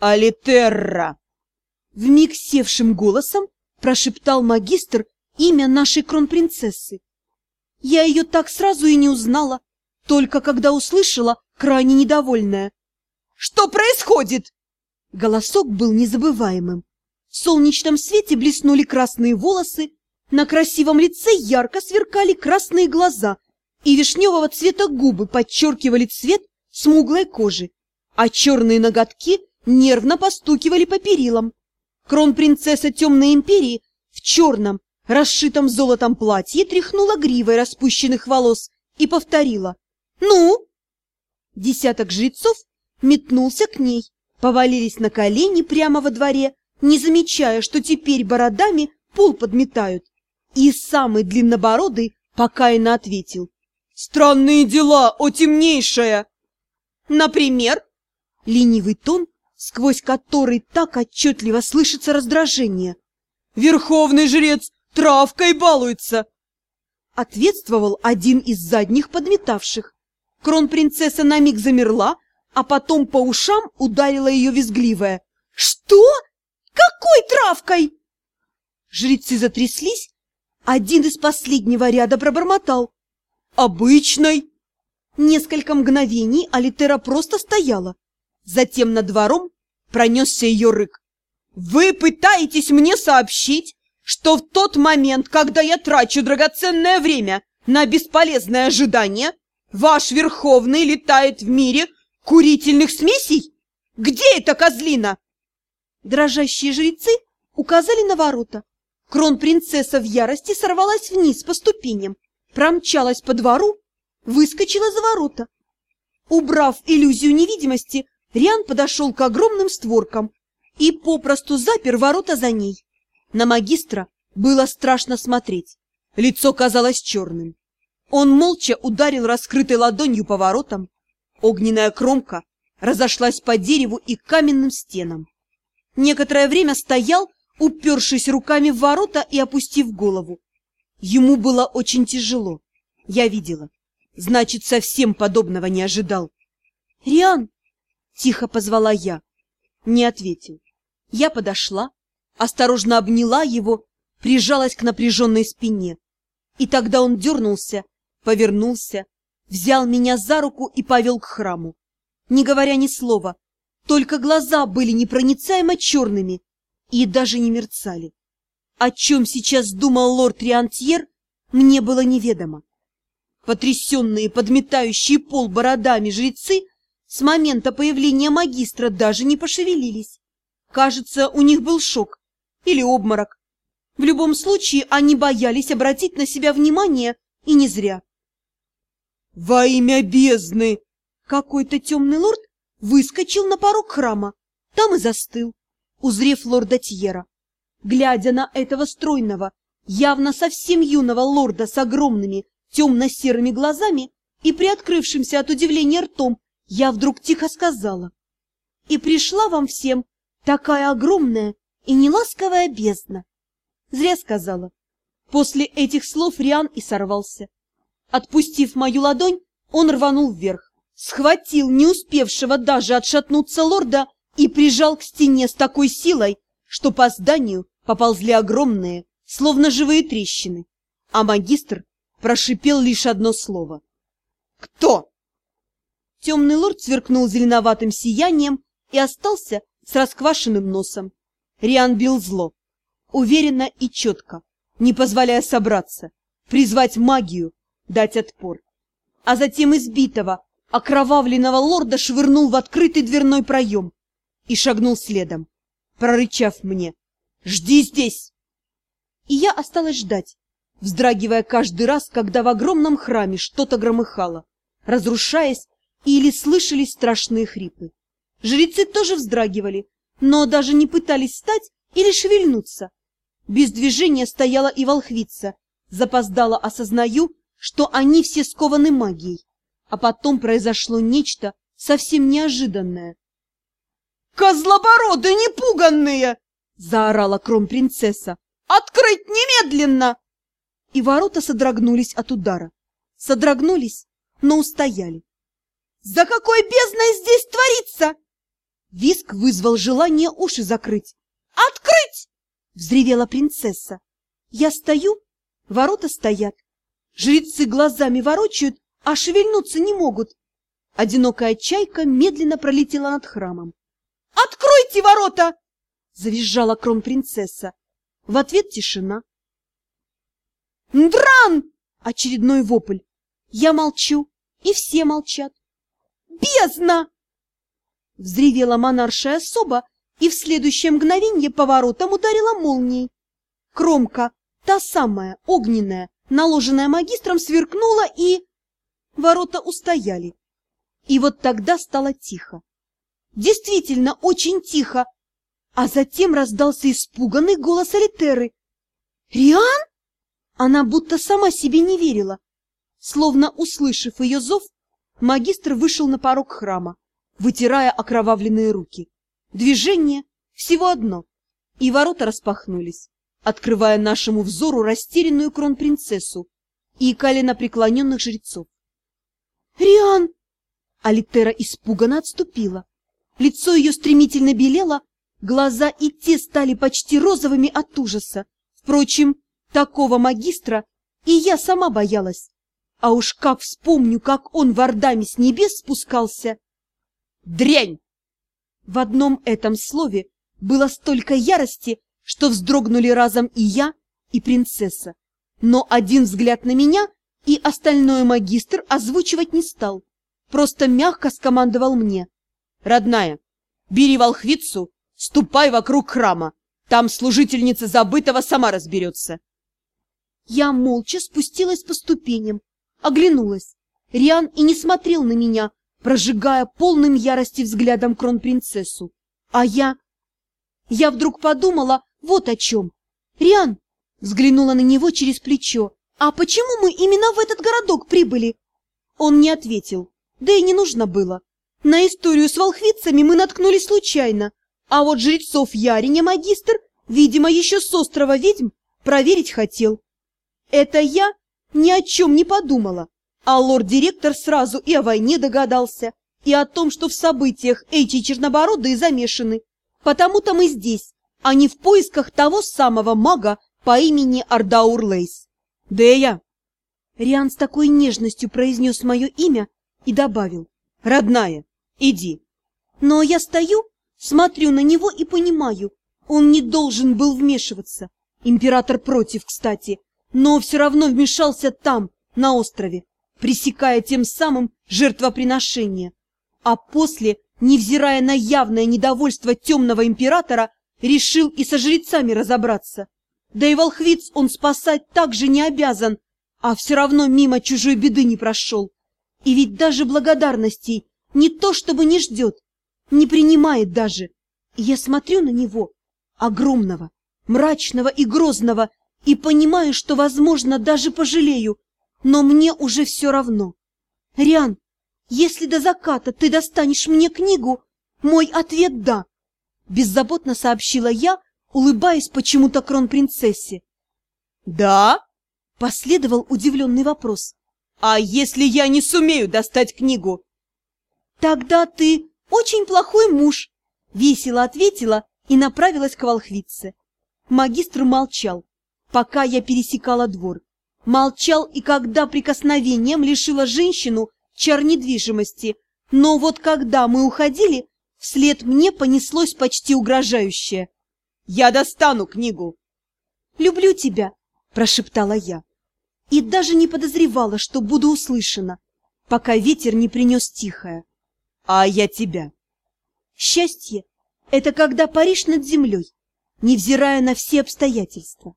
Алитерра!» Вмиг севшим голосом прошептал магистр имя нашей кронпринцессы. Я ее так сразу и не узнала, только когда услышала, крайне недовольная. «Что происходит?» Голосок был незабываемым. В солнечном свете блеснули красные волосы, на красивом лице ярко сверкали красные глаза, и вишневого цвета губы подчеркивали цвет смуглой кожи, а черные ноготки нервно постукивали по перилам. Кронпринцесса Темной Империи в черном, расшитом золотом платье тряхнула гривой распущенных волос и повторила «Ну?» Десяток жрецов метнулся к ней, повалились на колени прямо во дворе, не замечая, что теперь бородами пол подметают. И самый длиннобородый покаянно ответил «Странные дела, о темнейшая!» «Например?» Ленивый тон, сквозь который так отчетливо слышится раздражение. «Верховный жрец травкой балуется!» Ответствовал один из задних подметавших. Кронпринцесса на миг замерла, а потом по ушам ударила ее визгливая. «Что? Какой травкой?» Жрецы затряслись. Один из последнего ряда пробормотал. «Обычной!» Несколько мгновений Алитера просто стояла. Затем над двором пронесся ее рык. «Вы пытаетесь мне сообщить, что в тот момент, когда я трачу драгоценное время на бесполезное ожидание, ваш Верховный летает в мире курительных смесей? Где эта козлина?» Дрожащие жрецы указали на ворота. Кронпринцесса в ярости сорвалась вниз по ступеням, промчалась по двору, выскочила за ворота. Убрав иллюзию невидимости, Риан подошел к огромным створкам и попросту запер ворота за ней. На магистра было страшно смотреть. Лицо казалось черным. Он молча ударил раскрытой ладонью по воротам. Огненная кромка разошлась по дереву и каменным стенам. Некоторое время стоял, упершись руками в ворота и опустив голову. Ему было очень тяжело. Я видела. Значит, совсем подобного не ожидал. «Риан!» — тихо позвала я. Не ответил. Я подошла, осторожно обняла его, прижалась к напряженной спине. И тогда он дернулся, повернулся, взял меня за руку и повел к храму. Не говоря ни слова, только глаза были непроницаемо черными и даже не мерцали. О чем сейчас думал лорд Риантьер, мне было неведомо. Потрясенные, подметающие пол бородами жрецы с момента появления магистра даже не пошевелились. Кажется, у них был шок или обморок. В любом случае, они боялись обратить на себя внимание, и не зря. «Во имя бездны!» Какой-то темный лорд выскочил на порог храма, там и застыл, узрев лорда Тьера. Глядя на этого стройного, явно совсем юного лорда с огромными темно-серыми глазами и приоткрывшимся от удивления ртом, я вдруг тихо сказала. «И пришла вам всем такая огромная и неласковая бездна!» Зря сказала. После этих слов Риан и сорвался. Отпустив мою ладонь, он рванул вверх, схватил не успевшего даже отшатнуться лорда и прижал к стене с такой силой, что по зданию поползли огромные, словно живые трещины, а магистр прошипел лишь одно слово. «Кто?» Темный лорд сверкнул зеленоватым сиянием и остался с расквашенным носом. Риан бил зло, уверенно и четко, не позволяя собраться, призвать магию, дать отпор. А затем избитого, окровавленного лорда швырнул в открытый дверной проем и шагнул следом, прорычав мне «Жди здесь!» И я осталась ждать, вздрагивая каждый раз, когда в огромном храме что-то громыхало, разрушаясь или слышались страшные хрипы. Жрецы тоже вздрагивали, но даже не пытались встать или шевельнуться. Без движения стояла и волхвица. Запоздала осознаю, что они все скованы магией. А потом произошло нечто совсем неожиданное. «Козлобороды непуганные!» — заорала кромпринцесса. «Открыть немедленно!» И ворота содрогнулись от удара. Содрогнулись, но устояли. «За какой бездной здесь творится?» Виск вызвал желание уши закрыть. «Открыть!» — взревела принцесса. Я стою, ворота стоят. Жрецы глазами ворочают, а шевельнуться не могут. Одинокая чайка медленно пролетела над храмом. «Откройте ворота!» — завизжала кронпринцесса. В ответ тишина. «Ндран!» — очередной вопль. Я молчу, и все молчат. «Бездна!» — взревела монаршая особа, и в следующее мгновенье поворотом ударила молнией. Кромка, та самая, огненная, наложенная магистром, сверкнула, и... Ворота устояли. И вот тогда стало тихо. Действительно, очень тихо. А затем раздался испуганный голос Алитеры. «Риан?» Она будто сама себе не верила. Словно услышав ее зов, магистр вышел на порог храма, вытирая окровавленные руки. Движение всего одно, и ворота распахнулись, открывая нашему взору растерянную кронпринцессу и коленопреклоненных жрецов. «Риан!» Алитера испуганно отступила. Лицо ее стремительно белело, глаза и те стали почти розовыми от ужаса. Впрочем, такого магистра и я сама боялась. А уж как вспомню, как он в Ордаме с небес спускался. «Дрянь!» В одном этом слове было столько ярости, что вздрогнули разом и я, и принцесса. Но один взгляд на меня и остальной магистр озвучивать не стал. Просто мягко скомандовал мне. «Родная, бери волхвицу, ступай вокруг храма. Там служительница забытого сама разберется». Я молча спустилась по ступеням, оглянулась. Риан и не смотрел на меня, прожигая полным ярости взглядом кронпринцессу. А я... Я вдруг подумала вот о чем. Риан взглянула на него через плечо. «А почему мы именно в этот городок прибыли?» Он не ответил, да и не нужно было. На историю с волхвицами мы наткнулись случайно, а вот жрецов Яриня магистр, видимо, еще с острова ведьм, проверить хотел. Это я ни о чем не подумала, а лорд-директор сразу и о войне догадался, и о том, что в событиях эти чернобородые замешаны. Потому-то мы здесь, а не в поисках того самого мага по имени Ардаур Лейс. «Дея!» Риан с такой нежностью произнес мое имя и добавил. «Родная, иди!» Но я стою, смотрю на него и понимаю, он не должен был вмешиваться. Император против, кстати, но все равно вмешался там, на острове, пресекая тем самым жертвоприношение. А после, невзирая на явное недовольство темного императора, решил и со жрецами разобраться. Да и волхвиц он спасать также не обязан, а все равно мимо чужой беды не прошел. И ведь даже благодарностей не то чтобы не ждет, не принимает даже. И я смотрю на него, огромного, мрачного и грозного, и понимаю, что, возможно, даже пожалею, но мне уже все равно. Риан, если до заката ты достанешь мне книгу, мой ответ — да. Беззаботно сообщила я, улыбаясь почему-то кронпринцессе. «Да?» — последовал удивленный вопрос. «А если я не сумею достать книгу?» «Тогда ты очень плохой муж», — весело ответила и направилась к волхвице. Магистр молчал пока я пересекала двор. Молчал и когда прикосновением лишила женщину чар недвижимости, но вот когда мы уходили, вслед мне понеслось почти угрожающее. «Я достану книгу!» «Люблю тебя!» – прошептала я. И даже не подозревала, что буду услышана, пока ветер не принес тихое. «А я тебя!» Счастье – это когда паришь над землей, невзирая на все обстоятельства.